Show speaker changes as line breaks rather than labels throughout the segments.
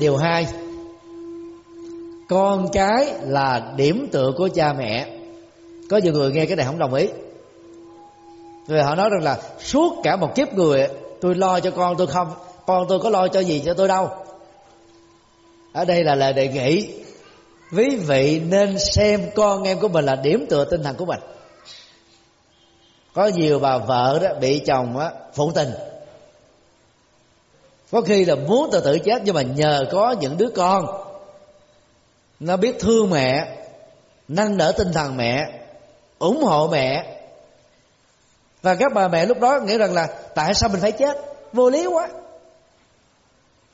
điều hai, con cái là điểm tựa của cha mẹ. Có nhiều người nghe cái này không đồng ý. Rồi họ nói rằng là suốt cả một kiếp người, tôi lo cho con tôi không, con tôi có lo cho gì cho tôi đâu. Ở đây là lời đề nghị, quý vị nên xem con em của mình là điểm tựa tinh thần của mình. Có nhiều bà vợ đó bị chồng á phụ tình có khi là muốn tự tử chết nhưng mà nhờ có những đứa con. Nó biết thương mẹ nâng đỡ tinh thần mẹ, ủng hộ mẹ. Và các bà mẹ lúc đó nghĩ rằng là tại sao mình phải chết? Vô lý quá.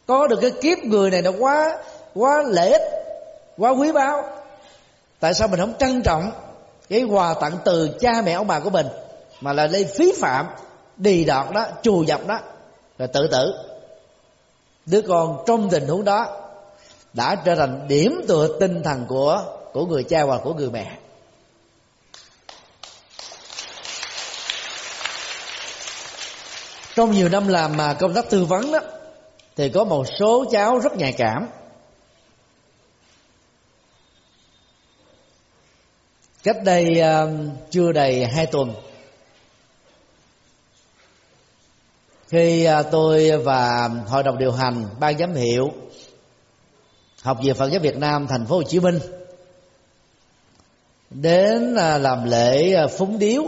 Có được cái kiếp người này nó quá quá lễ ích, quá quý báu. Tại sao mình không trân trọng cái quà tặng từ cha mẹ ông bà của mình mà là đi phí phạm đi đọt đó chùa dập đó, rồi tự tử? Đứa con trong tình huống đó đã trở thành điểm tựa tinh thần của của người cha và của người mẹ. Trong nhiều năm làm mà công tác tư vấn đó thì có một số cháu rất nhạy cảm. Cách đây uh, chưa đầy hai tuần khi à, tôi và hội đồng điều hành ban giám hiệu học viện Phật giáo Việt Nam thành phố Hồ Chí Minh đến à, làm lễ à, phúng điếu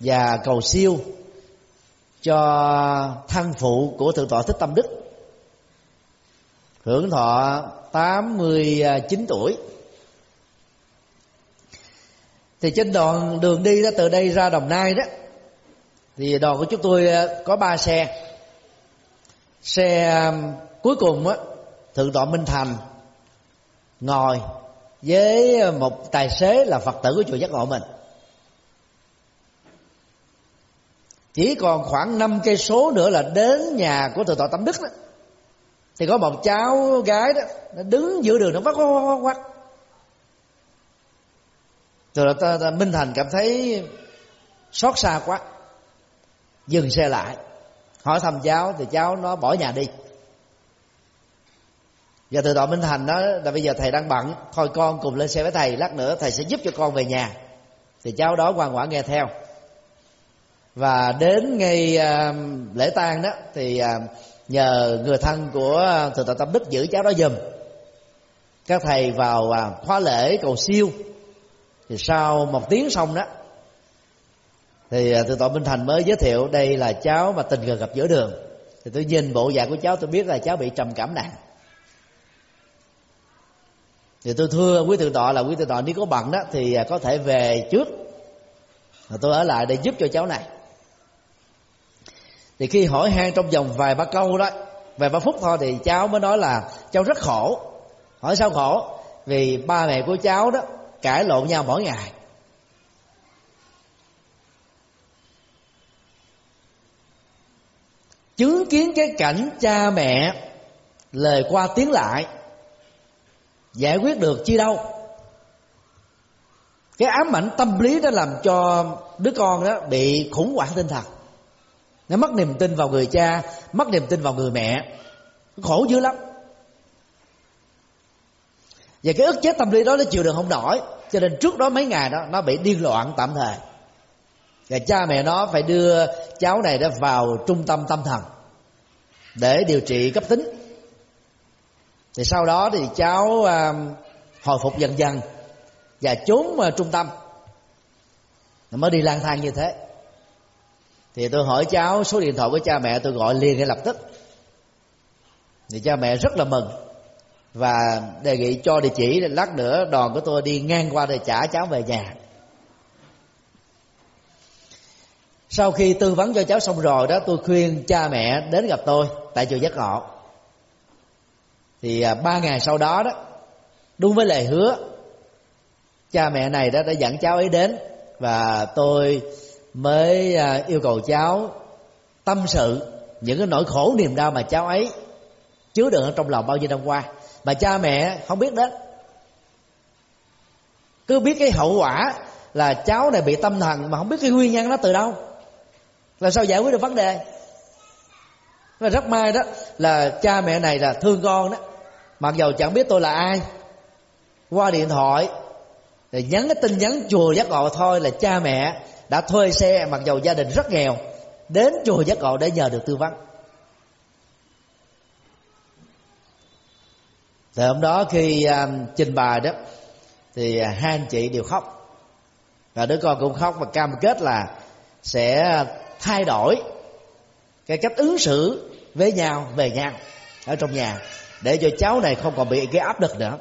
và cầu siêu cho thân phụ của thượng tọa thích tâm đức, hưởng thọ 89 tuổi. Thì trên đoạn đường đi đó, từ đây ra đồng nai đó thì đoàn của chúng tôi ờ, có ba xe. Xe cuối cùng á thượng tọa minh thành ngồi với ờ, một tài xế là phật tử của chùa giác ngộ mình. Chỉ còn khoảng năm cây số nữa là đến nhà của thượng tọa tâm đức đó. Thì có một cháu gái đó nó đứng giữa đường nó quát quát quát quát. Rồi ta, ta, minh thành cảm thấy xót xa quá dừng xe lại. Hỏi thăm cháu, thì cháu nó bỏ nhà đi. Và từ tọa minh thành đó là bây giờ thầy đang bận, thôi con cùng lên xe với thầy, lát nữa thầy sẽ giúp cho con về nhà. Thì cháu đó ngoan ngoãn nghe theo. Và đến ngày à, lễ tang đó, thì à, nhờ người thân của thượng tọa tâm đức giữ cháu đó giùm. Các thầy vào à, khóa lễ cầu siêu. Thì sau một tiếng xong đó thì à, từ tội minh thành mới giới thiệu đây là cháu mà tình cờ gặp giữa đường. Thì tôi nhìn bộ dạng của cháu tôi biết là cháu bị trầm cảm nặng. Thì tôi thưa quý thượng tọa là quý thượng tọa nếu có bận đó, thì à, có thể về trước. Và tôi ở lại để giúp cho cháu này. Thì khi hỏi han trong vòng vài ba câu đó, vài ba phút thôi thì cháu mới nói là cháu rất khổ. Hỏi sao khổ? Vì ba mẹ của cháu đó cãi lộn nhau mỗi ngày. Chứng kiến cái cảnh cha mẹ lời qua tiếng lại, giải quyết được chi đâu. Cái ám ảnh tâm lý đó làm cho đứa con đó bị khủng hoảng tinh thần. Nó mất niềm tin vào người cha, mất niềm tin vào người mẹ. Khổ dữ lắm. Và cái ức chế tâm lý đó nó chịu được không nổi, cho nên trước đó mấy ngày đó, nó bị điên loạn tạm thời và cha mẹ nó phải đưa cháu này đó vào trung tâm tâm thần để điều trị cấp tính. Thì sau đó thì cháu à, hồi phục dần dần và trốn uh, trung tâm. Mới đi lang thang như thế. Thì tôi hỏi cháu số điện thoại của cha mẹ tôi gọi liền ngay lập tức. Thì cha mẹ rất là mừng và đề nghị cho địa chỉ lát nữa đoàn của tôi đi ngang qua để trả cháu về nhà. Sau khi tư vấn cho cháu xong rồi đó, tôi khuyên cha mẹ đến gặp tôi tại chùa giác ngộ. Thì à, ba ngày sau đó đó, đúng với lời hứa, cha mẹ này đó đã dẫn cháu ấy đến và tôi mới à, yêu cầu cháu tâm sự những cái nỗi khổ niềm đau mà cháu ấy chứa đựng ở trong lòng bao nhiêu năm qua. Mà cha mẹ không biết đến cứ biết cái hậu quả là cháu này bị tâm thần mà không biết cái nguyên nhân nó từ đâu làm sao giải quyết được vấn đề? Là rất may đó là cha mẹ này là thương con đó. Mặc dầu chẳng biết tôi là ai qua điện thoại thì nhắn cái tin nhắn chùa giác ngộ thôi là cha mẹ đã thuê xe mặc dầu gia đình rất nghèo đến chùa giác ngộ để nhờ được tư vấn. Thì hôm đó khi um, trình bày đó thì hai anh chị đều khóc. Và đứa con cũng khóc và cam kết là sẽ thay đổi cái cách ứng xử với nhau, về nhau ở trong nhà. Để cho cháu này không còn bị cái áp lực nữa.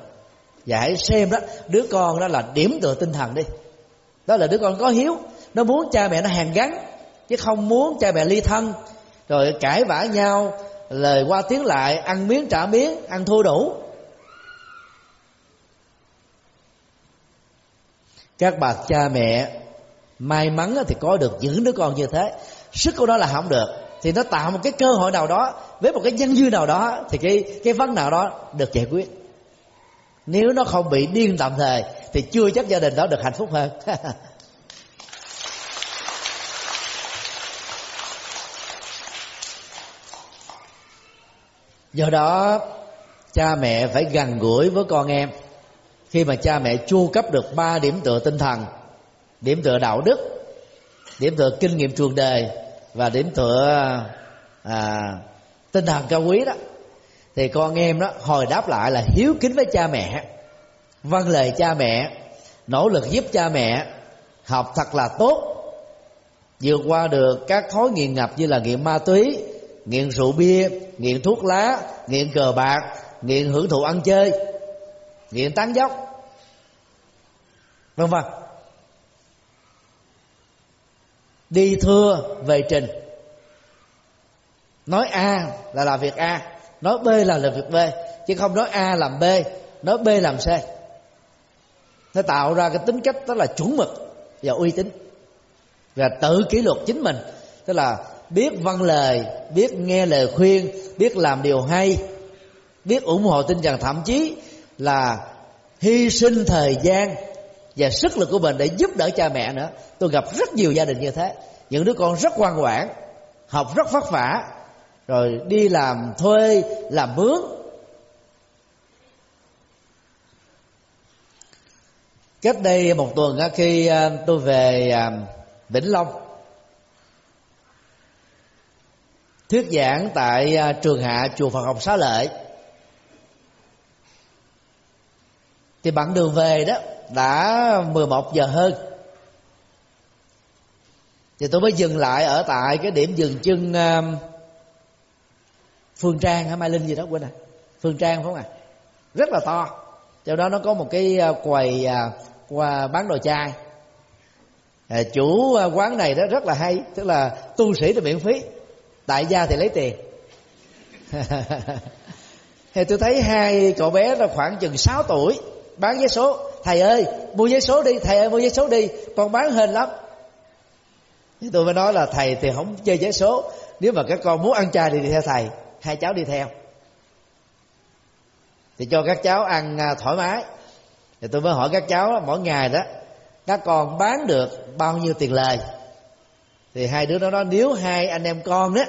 Và hãy xem đó, đứa con đó là điểm tựa tinh thần đi. Đó là đứa con có hiếu. Nó muốn cha mẹ nó hàn gắn, chứ không muốn cha mẹ ly thân. Rồi cãi vã nhau, lời qua tiếng lại, ăn miếng trả miếng, ăn thua đủ. Các bậc cha mẹ may mắn thì có được những đứa con như thế. Sức của nó là không được, thì nó tạo một cái cơ hội nào đó, với một cái nhân dư nào đó, thì cái cái vấn nào đó được giải quyết. Nếu nó không bị điên tạm thời, thì chưa chắc gia đình đó được hạnh phúc hơn. Do đó, cha mẹ phải gần gũi với con em. Khi mà cha mẹ chu cấp được ba điểm tựa tinh thần điểm tựa đạo đức điểm tựa kinh nghiệm trường đời và điểm tựa à, tinh thần cao quý đó. Thì con em đó hồi đáp lại là hiếu kính với cha mẹ vâng lời cha mẹ nỗ lực giúp cha mẹ học thật là tốt vượt qua được các thói nghiện ngập như là nghiện ma túy nghiện rượu bia nghiện thuốc lá nghiện cờ bạc nghiện hưởng thụ ăn chơi nghiện tán dốc vân vân đi thưa về trình. Nói a là làm việc a, nói b là làm việc b, chứ không nói a làm b, nói b làm c. Nó tạo ra cái tính cách đó là chuẩn mực và uy tín. Và tự kỷ luật chính mình, tức là biết văn lời, biết nghe lời khuyên, biết làm điều hay, biết ủng hộ tinh thần, thậm chí là hy sinh thời gian và sức lực của mình để giúp đỡ cha mẹ nữa. Tôi gặp rất nhiều gia đình như thế. Những đứa con rất ngoan ngoãn, học rất vất vả, rồi đi làm thuê, làm mướn. Cách đây một tuần khi à, tôi về à, vĩnh long, thuyết giảng tại à, trường hạ chùa Phật học Xá Lợi thì bạn đường về đó đã 11 giờ hơn. Thì tôi mới dừng lại ở tại cái điểm dừng chân um, phương trang hay mai linh gì đó, quên à phương trang phải không à rất là to. Trong đó nó có một cái uh, quầy uh, qua bán đồ chai. À, chủ uh, quán này đó rất là hay, tức là tu sĩ thì miễn phí, đại gia thì lấy tiền. Thì tôi thấy hai cậu bé là khoảng chừng 6 tuổi bán vé số. Thầy ơi, mua vé số đi, thầy ơi, mua vé số đi. Con bán hên lắm. Thì tôi mới nói là, thầy thì không chơi vé số. Nếu mà các con muốn ăn chay thì đi theo thầy. Hai cháu đi theo. Thì cho các cháu ăn à, thoải mái. Thì tôi mới hỏi các cháu mỗi ngày đó, các con bán được bao nhiêu tiền lời? Thì hai đứa nó nói, nếu hai anh em con đó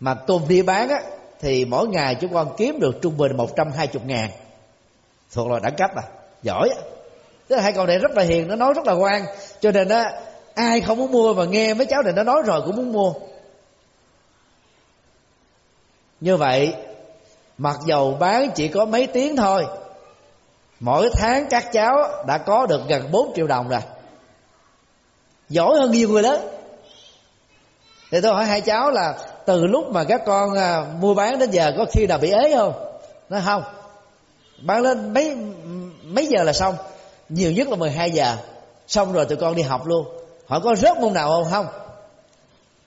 mà cùng đi bán á, thì mỗi ngày chúng con kiếm được trung bình một trăm hai chục ngàn thuộc loại đẳng cấp à? Giỏi á. Tức là hai con này rất là hiền, nó nói rất là ngoan. Cho nên á, ai không muốn mua mà nghe mấy cháu này nó nói rồi cũng muốn mua. Như vậy, mặc dầu bán chỉ có mấy tiếng thôi, mỗi tháng các cháu đã có được gần 4 triệu đồng rồi. Giỏi hơn nhiều người lớn. Thì tôi hỏi hai cháu là từ lúc mà các con à, mua bán đến giờ có khi nào bị ế không? Nó không bán lên mấy mấy giờ là xong? Nhiều nhất là 12 giờ. Xong rồi tụi con đi học luôn. Hỏi có rớt môn nào không? Không.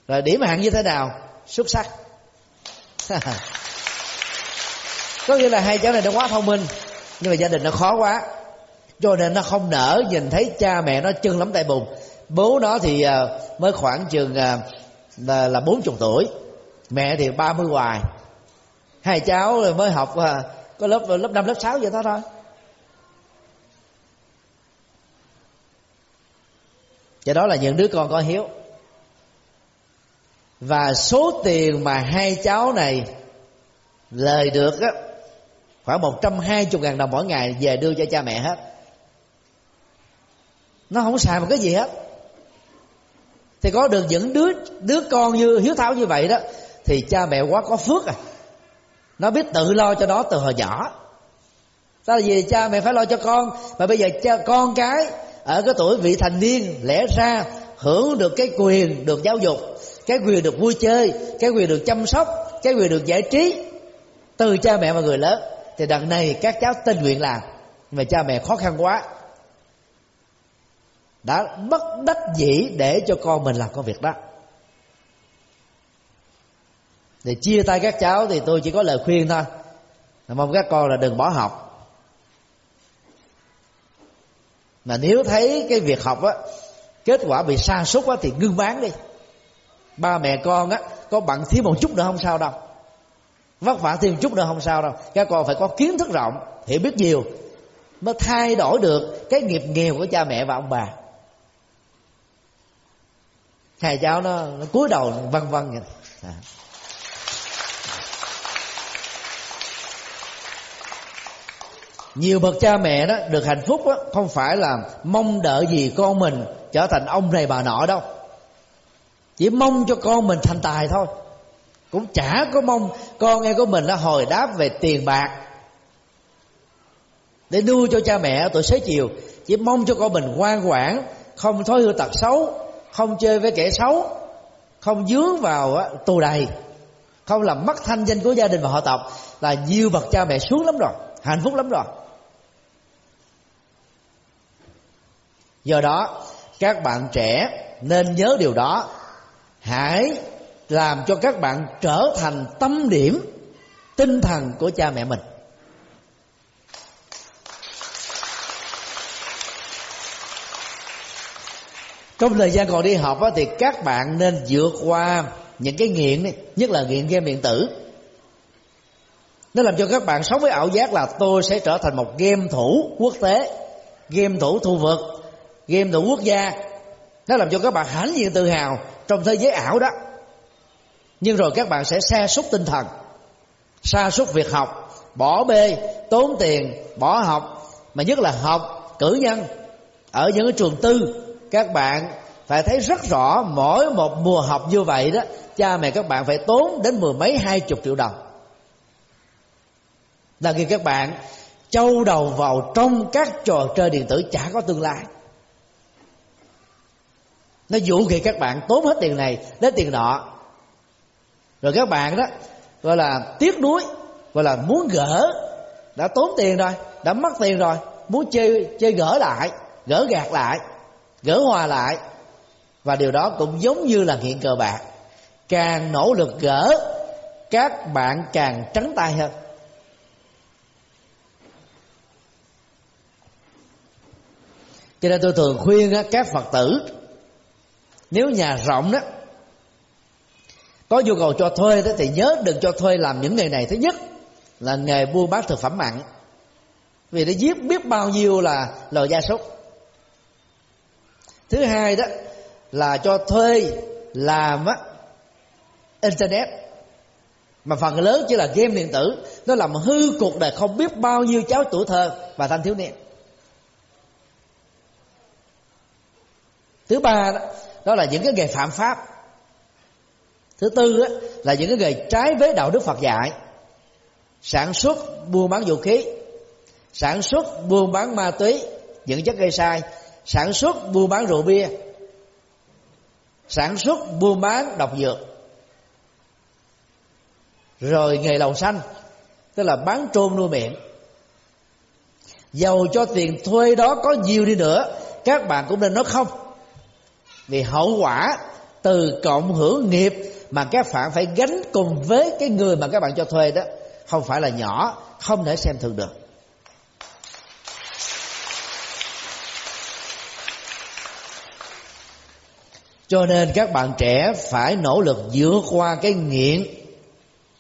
Rồi điểm hạng như thế nào? Xuất sắc. Có nghĩa là hai cháu này nó quá thông minh, nhưng mà gia đình nó khó quá. Cho nên nó không nỡ nhìn thấy cha mẹ nó chân lắm tay bùn. Bố nó thì ờ, mới khoảng chừng ờ, là là bốn chục tuổi. Mẹ thì ba mươi hoài. Hai cháu mới học ờ, có lớp lớp năm, lớp sáu vậy đó thôi. Do đó là những đứa con có hiếu. Và số tiền mà hai cháu này lời được á, khoảng một trăm hai chục ngàn đồng mỗi ngày về đưa cho cha mẹ hết. Nó không xài một cái gì hết. Thì có được những đứa đứa con như, hiếu thảo như vậy đó, thì cha mẹ quá có phước à nó biết tự lo cho nó từ hồi nhỏ. Đó là vì cha, mẹ phải lo cho con. Mà bây giờ cha, con cái ở cái tuổi vị thành niên, lẽ ra hưởng được cái quyền được giáo dục, cái quyền được vui chơi, cái quyền được chăm sóc, cái quyền được giải trí từ cha mẹ và người lớn. Thì đằng này các cháu tình nguyện làm nhưng mà cha mẹ khó khăn quá. Đã bất đắc dĩ để cho con mình làm công việc đó để chia tay các cháu thì tôi chỉ có lời khuyên thôi. Là mong các con là đừng bỏ học. Mà nếu thấy cái việc học á kết quả bị sa sút á thì ngưng bán đi. Ba mẹ con á có bận thiếu một chút nữa không sao đâu. Vất vả thêm chút nữa không sao đâu. Các con phải có kiến thức rộng hiểu biết nhiều mới thay đổi được cái nghiệp nghèo của cha mẹ và ông bà. Hai cháu nó, nó cúi đầu vân vân vậy. À. nhiều bậc cha mẹ đó được hạnh phúc đó, không phải là mong đợi gì con mình trở thành ông này bà nọ đâu. Chỉ mong cho con mình thành tài thôi. Cũng chả có mong con em của mình nó hồi đáp về tiền bạc. Để nuôi cho cha mẹ tuổi xế chiều chỉ mong cho con mình ngoan ngoãn không thói hư tật xấu không chơi với kẻ xấu không dướng vào tù đầy không làm mất thanh danh của gia đình và họ tộc là nhiều bậc cha mẹ xuống lắm rồi hạnh phúc lắm rồi. Do đó các bạn trẻ nên nhớ điều đó. Hãy làm cho các bạn trở thành tâm điểm tinh thần của cha mẹ mình. Trong thời gian còn đi học á, thì các bạn nên vượt qua những cái nghiện này, nhất là nghiện game điện tử. Nó làm cho các bạn sống với ảo giác là tôi sẽ trở thành một game thủ quốc tế game thủ thu vực game thủ quốc gia. Nó làm cho các bạn hãnh diện tự hào trong thế giới ảo đó. Nhưng rồi các bạn sẽ sa sút tinh thần, sa sút việc học, bỏ bê, tốn tiền, bỏ học, mà nhất là học cử nhân. Ở những cái trường tư, các bạn phải thấy rất rõ mỗi một mùa học như vậy đó, cha mẹ các bạn phải tốn đến mười mấy, hai chục triệu đồng. Là khi các bạn châu đầu vào trong các trò chơi điện tử chả có tương lai nó dụ thì các bạn tốn hết tiền này đến tiền nọ. Rồi các bạn đó, gọi là tiếc nuối, gọi là muốn gỡ. Đã tốn tiền rồi, đã mất tiền rồi, muốn chơi chơi gỡ lại, gỡ gạt lại, gỡ hòa lại. Và điều đó cũng giống như là hiện cờ bạc. Càng nỗ lực gỡ, các bạn càng trắng tay hơn. Cho nên tôi thường khuyên các phật tử nếu nhà rộng đó có nhu cầu cho thuê đó thì nhớ đừng cho thuê làm những nghề này. Thứ nhất là nghề buôn bán thực phẩm mặn. Vì nó giết biết bao nhiêu là loài gia súc. Thứ hai đó là cho thuê làm á internet. Mà phần lớn chỉ là game điện tử. Nó làm hư cuộc đời không biết bao nhiêu cháu tuổi thơ và thanh thiếu niên. Thứ ba đó, đó là những cái nghề phạm pháp. Thứ tư đó, là những cái nghề trái với đạo đức phật dạy. Sản xuất buôn bán vũ khí sản xuất buôn bán ma túy những chất gây sai sản xuất buôn bán rượu bia sản xuất buôn bán độc dược. Rồi nghề lầu xanh tức là bán trôn nuôi miệng. Dầu cho tiền thuê đó có nhiều đi nữa các bạn cũng nên nói không vì hậu quả từ cộng hưởng nghiệp mà các bạn phải gánh cùng với cái người mà các bạn cho thuê đó, không phải là nhỏ, không thể xem thường được. Cho nên các bạn trẻ phải nỗ lực vượt qua cái nghiện.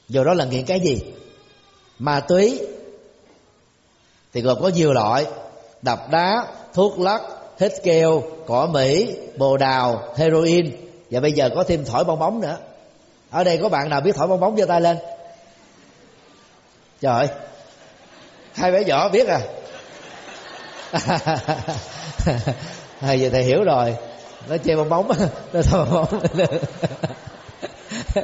Dù đó là nghiện cái gì? Ma túy. Thì gồm có nhiều loại đập đá, thuốc lắc hết keo cỏ mỹ, bồ đào, heroin. Và bây giờ có thêm thổi bong bóng nữa. Ở đây có bạn nào biết thổi bong bóng giơ tay lên? Trời hai bé nhỏ biết à? Thầy giờ thầy hiểu rồi. Nó chơi bong bóng, nó thổi bong bóng.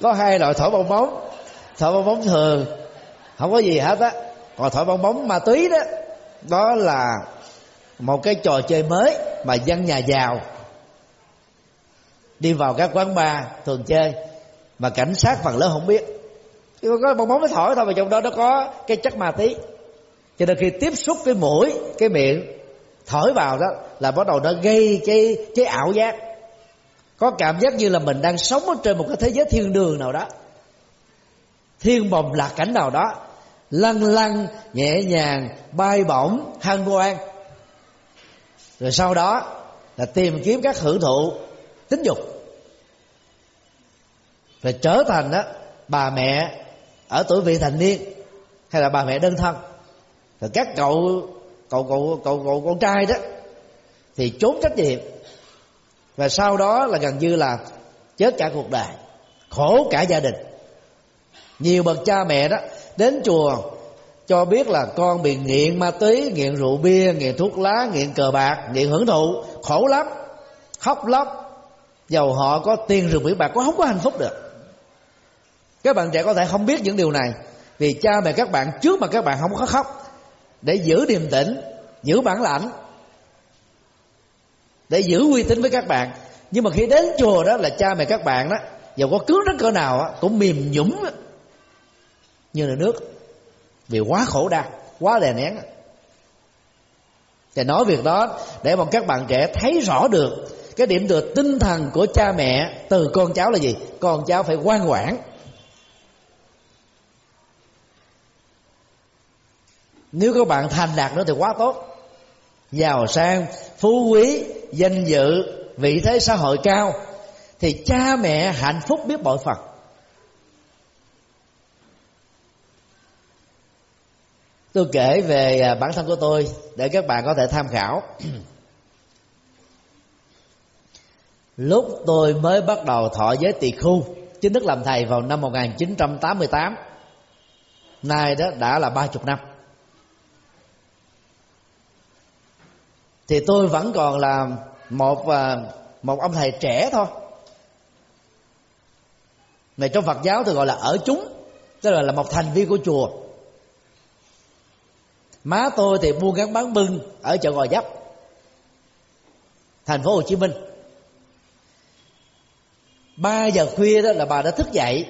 Có hai loại thổi bong bóng. Thổi bong bóng thường, không có gì hết á. Còn thổi bong bóng ma túy đó đó là một cái trò chơi mới mà dân nhà giàu đi vào các quán bar thường chơi mà cảnh sát phần lớn không biết. Chỉ có bong bóng nó thổi thôi mà trong đó nó có cái chất ma túy. Cho nên khi tiếp xúc cái mũi, cái miệng thổi vào đó là bắt đầu nó gây cái cái ảo giác. Có cảm giác như là mình đang sống ở trên một cái thế giới thiên đường nào đó. Thiên bồng lạc cảnh nào đó lăn lăn nhẹ nhàng, bay bổng, hân hoan. Rồi sau đó là tìm kiếm các hưởng thụ tính dục. Rồi trở thành đó bà mẹ ở tuổi vị thành niên, hay là bà mẹ đơn thân. Rồi các cậu cậu cậu cậu cậu con trai đó, thì trốn trách nhiệm. Và sau đó là gần như là chết cả cuộc đời, khổ cả gia đình. Nhiều bậc cha mẹ đó đến chùa, cho biết là con bị nghiện ma túy, nghiện rượu bia, nghiện thuốc lá, nghiện cờ bạc, nghiện hưởng thụ. Khổ lắm, khóc lóc. Dầu họ có tiền rượu biển bạc cũng không có hạnh phúc được. Các bạn trẻ có thể không biết những điều này, vì cha mẹ các bạn trước mà các bạn không có khóc. Để giữ điềm tĩnh, giữ bản lãnh để giữ uy tín với các bạn. Nhưng mà khi đến chùa đó là cha mẹ các bạn đó dầu có cứng đến cỡ nào cũng mềm nhũng như là nước. Vì quá khổ đau, quá đè nén. Thì nói việc đó để mà các bạn trẻ thấy rõ được cái điểm tựa tinh thần của cha mẹ từ con cháu là gì? Con cháu phải ngoan ngoãn. Nếu các bạn thành đạt nữa thì quá tốt. Giàu sang, phú quý, danh dự, vị thế xã hội cao, thì cha mẹ hạnh phúc biết bội phật. Tôi kể về à, bản thân của tôi để các bạn có thể tham khảo. Lúc tôi mới bắt đầu thọ giới tỳ khu chính thức làm thầy vào năm 1988 nay đó đã là ba chục năm. Thì tôi vẫn còn là một à, một ông thầy trẻ thôi. Mà trong Phật giáo tôi gọi là ở chúng, tức là là một thành viên của chùa má tôi thì buôn gắn bán bưng ở chợ gò dấp thành phố hồ chí minh. Ba giờ khuya đó là bà đã thức dậy,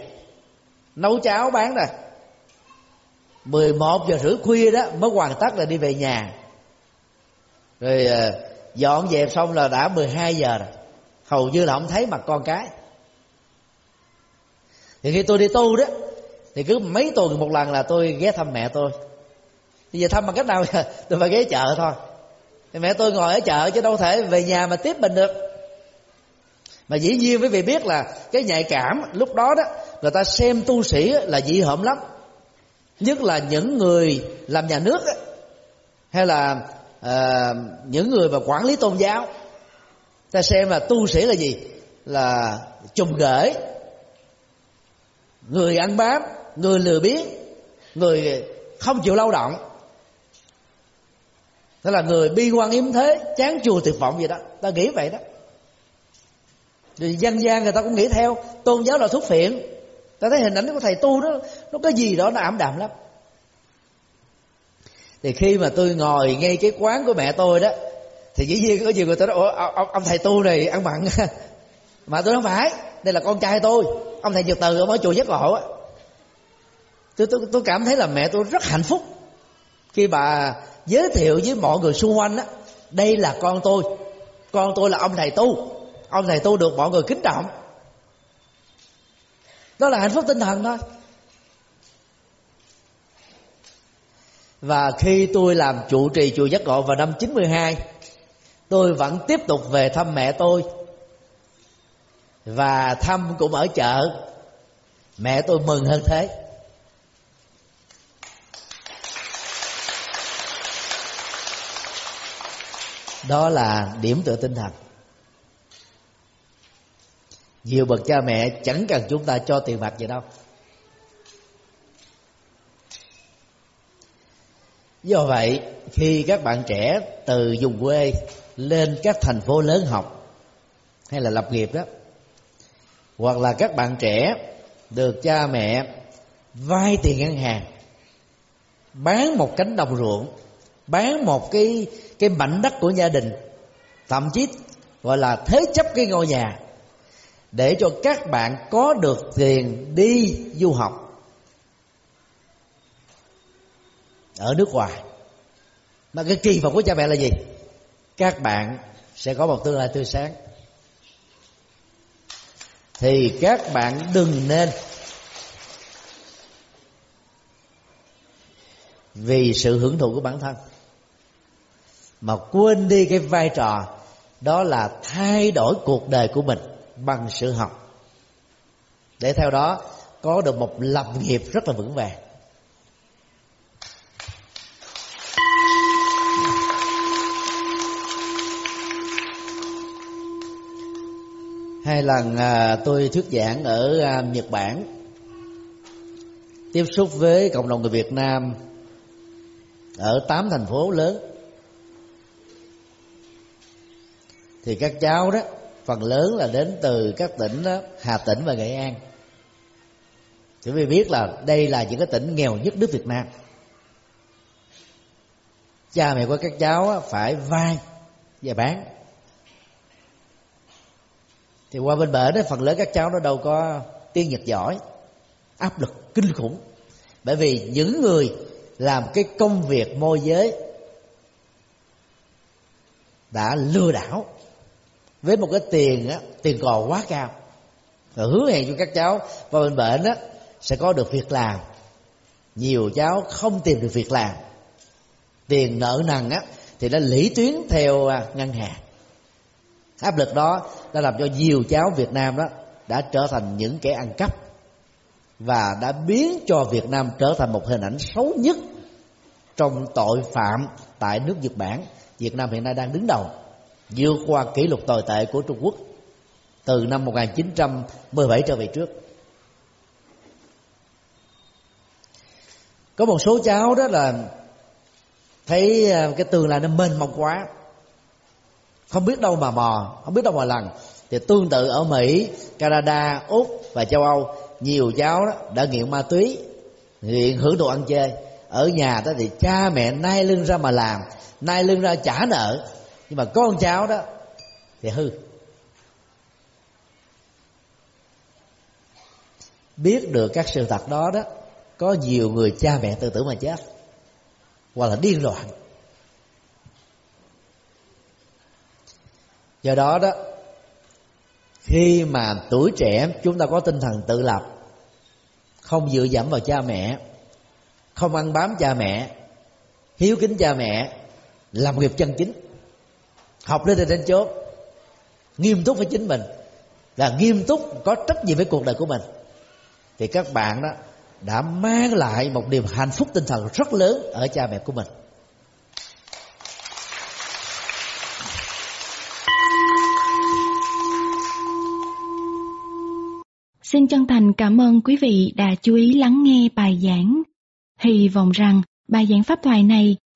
nấu cháo bán rồi 11 giờ rưỡi khuya đó mới hoàn tất là đi về nhà. Rồi ờ, dọn dẹp xong là đã 12 giờ rồi. Hầu như là không thấy mặt con cái. Thì khi tôi đi tu đó, thì cứ mấy tuần một lần là tôi ghé thăm mẹ tôi bây giờ thăm bằng cách nào? Tôi phải ghé chợ thôi. Thì mẹ tôi ngồi ở chợ chứ đâu thể về nhà mà tiếp mình được. Mà dĩ nhiên quý vị biết là cái nhạy cảm lúc đó đó người ta xem tu sĩ là dị hợm lắm. Nhất là những người làm nhà nước hay là uh, những người mà quản lý tôn giáo. Ta xem là tu sĩ là gì? Là trùng gửi người ăn bám người lừa biếng người không chịu lao động. Thế là người bi quan yếm thế chán chùa tuyệt vọng vậy đó. Ta nghĩ vậy đó. Rồi dân gian người ta cũng nghĩ theo tôn giáo là thuốc phiện. Ta thấy hình ảnh của thầy tu đó nó có gì đó nó ảm đạm lắm. Thì khi mà tôi ngồi ngay cái quán của mẹ tôi đó thì dĩ nhiên có nhiều người tôi nói ông, ông thầy tu này ăn mặn. Mà tôi không phải đây là con trai tôi ông thầy nhật từ ở chùa giác ngộ á. Tôi, tôi tôi cảm thấy là mẹ tôi rất hạnh phúc khi bà giới thiệu với mọi người xung quanh á, đây là con tôi. Con tôi là ông thầy tu. Ông thầy tu được mọi người kính trọng. Đó là hạnh phúc tinh thần thôi. Và khi tôi làm trụ trì chùa giác ngộ vào năm 92 tôi vẫn tiếp tục về thăm mẹ tôi. Và thăm cũng ở chợ. Mẹ tôi mừng hơn thế. Đó là điểm tựa tinh thần. Nhiều bậc cha mẹ chẳng cần chúng ta cho tiền mặt gì đâu. Do vậy, khi các bạn trẻ từ vùng quê lên các thành phố lớn học hay là lập nghiệp đó, hoặc là các bạn trẻ được cha mẹ vay tiền ngân hàng, bán một cánh đồng ruộng bán một cái cái mảnh đất của gia đình, thậm chí gọi là thế chấp cái ngôi nhà, để cho các bạn có được tiền đi du học ở nước ngoài. Mà cái kỳ vọng của cha mẹ là gì? Các bạn sẽ có một tương lai tươi sáng. Thì các bạn đừng nên vì sự hưởng thụ của bản thân mà quên đi cái vai trò đó là thay đổi cuộc đời của mình bằng sự học. Để theo đó có được một lập nghiệp rất là vững vàng. Hai lần à, tôi thuyết giảng ở à, nhật bản tiếp xúc với cộng đồng người việt nam ở tám thành phố lớn. Thì các cháu đó phần lớn là đến từ các tỉnh đó, hà tĩnh và nghệ an. Chúng vì biết là đây là những cái tỉnh nghèo nhất nước việt nam. Cha mẹ của các cháu phải vay và bán. Thì qua bên bển đó phần lớn các cháu nó đâu có tiếng nhật giỏi áp lực kinh khủng. Bởi vì những người làm cái công việc môi giới đã lừa đảo với một cái tiền á, tiền cò quá cao. Và hứa hẹn cho các cháu qua bên bệnh á sẽ có được việc làm. Nhiều cháu không tìm được việc làm. Tiền nợ nần á thì nó lũy tuyến theo à, ngân hàng. Áp lực đó đã làm cho nhiều cháu Việt Nam đó đã trở thành những kẻ ăn cắp và đã biến cho Việt Nam trở thành một hình ảnh xấu nhất trong tội phạm tại nước Nhật Bản. Việt Nam hiện nay đang đứng đầu vượt qua kỷ lục tồi tệ của Trung Quốc từ năm 1917 trở về trước. Có một số cháu đó là thấy à, cái tương lai nó mênh mông quá, không biết đâu mà mò, không biết đâu mà lần thì tương tự ở mỹ, canada, úc và châu âu, nhiều cháu đó đã nghiện ma túy, nghiện hưởng đồ ăn chơi ở nhà đó thì cha mẹ nai lưng ra mà làm, nai lưng ra trả nợ nhưng mà con cháu đó thì hư. Biết được các sự thật đó đó, có nhiều người cha mẹ tự tử mà chết, hoặc là điên loạn. Do đó đó, khi mà tuổi trẻ chúng ta có tinh thần tự lập, không dựa dẫm vào cha mẹ, không ăn bám cha mẹ, hiếu kính cha mẹ, làm nghiệp chân chính học lên trên chốt. Nghiêm túc với chính mình. Là nghiêm túc, có trách nhiệm với cuộc đời của mình. Thì các bạn đó đã mang lại một niềm hạnh phúc tinh thần rất lớn ở cha mẹ của mình.
Xin chân thành cảm ơn quý vị đã chú ý lắng nghe bài giảng. Hy vọng rằng bài giảng pháp thoại này